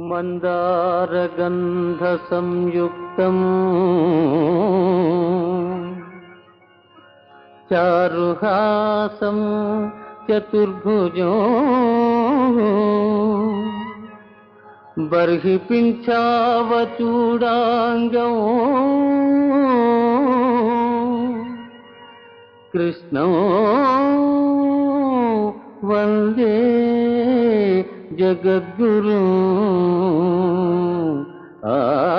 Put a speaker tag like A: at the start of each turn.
A: मन्दारगन्धसंयुक्तम् चारुहासं चतुर्भुजो। बर्हि पिञ्चावचूडाङ्गौ कृष्णो वंदे जगद्गुरु।